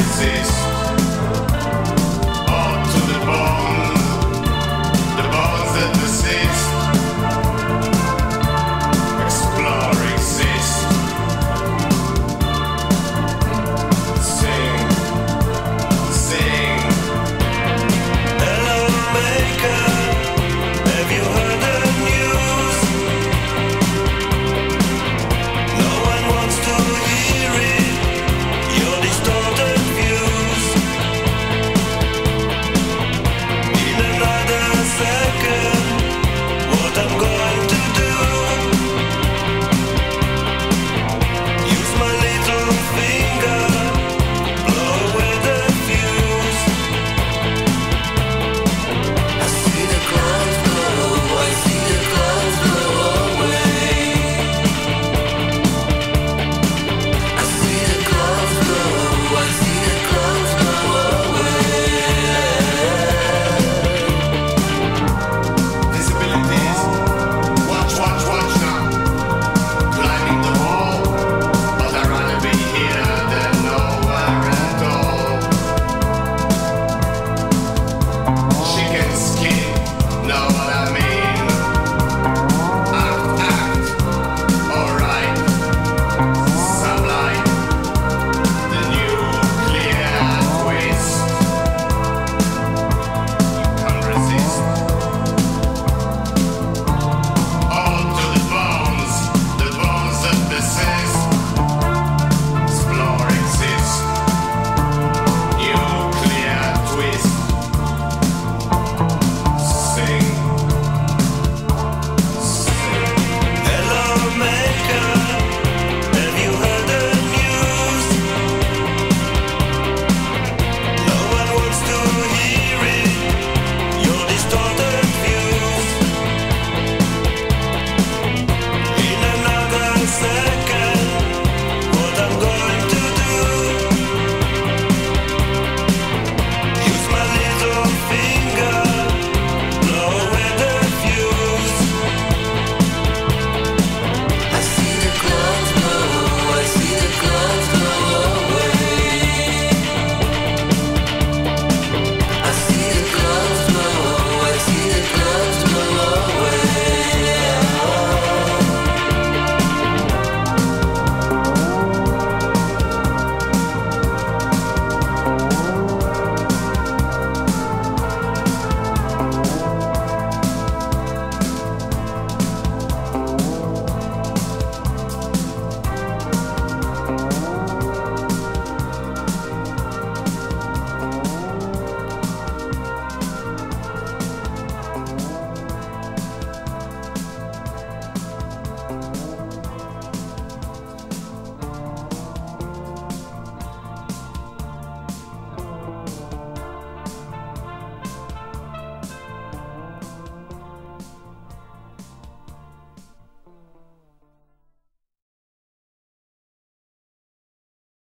existe.